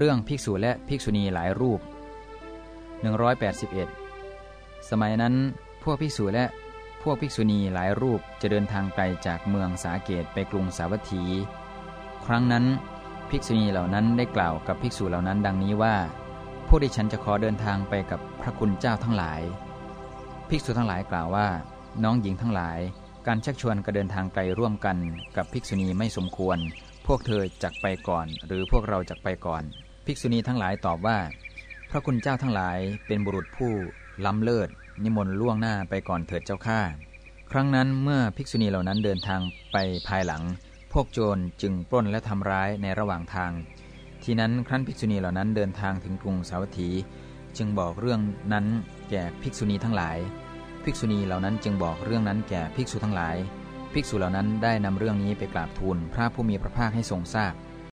เรื่องภิกษุและภิกษุณีหลายรูป 181 สมัยนั้นพวกภิกษุและพวกภิกษุณีหลายรูปจะเดินทางไกลจากเมืองสาเกตไปกรุงสาวัตถี ครั้งนั้นภิกษุณีเหล่านั้นได้กล่าวกับภิกษุเหล่านั้นดังนี้ว่า พวกดิฉันจะขอเดินทางไปกับพระคุณเจ้าทั้งหลาย ภิกษุทั้งหลายกล่าวว่า น้องหญิงทั้งหลาย การชักชวนการเดินทางไกลร่วมกันกับภิกษุณีไม่สมควร พวกเธอจักไปก่อน หรือพวกเราจักไปก่อน ภิกษุณีทั้งหลายตอบว่า พระคุณเจ้าทั้งหลายเป็นบุรุษผู้ล้ำเลิศ นิมนต์ล่วงหน้าไปก่อนเถิดเจ้าข้าครั้งนั้นเมื่อภิกษุณีเหล่านั้นเดินทางไปภายหลัง พวกโจรจึงปล้นและทำร้ายในระหว่างทาง ทีนั้นครั้นภิกษุณีเหล่านั้นเดินทางถึงกรุงสาวัตถี จึงบอกเรื่องนั้นแก่ภิกษุณีทั้งหลาย ภิกษุณีเหล่านั้นจึงบอกเรื่องนั้นแก่ภิกษุทั้งหลาย ภิกษุเหล่านั้นได้นำเรื่องนี้ไปกราบทูลพระผู้มีพระภาคให้ทรงทราบ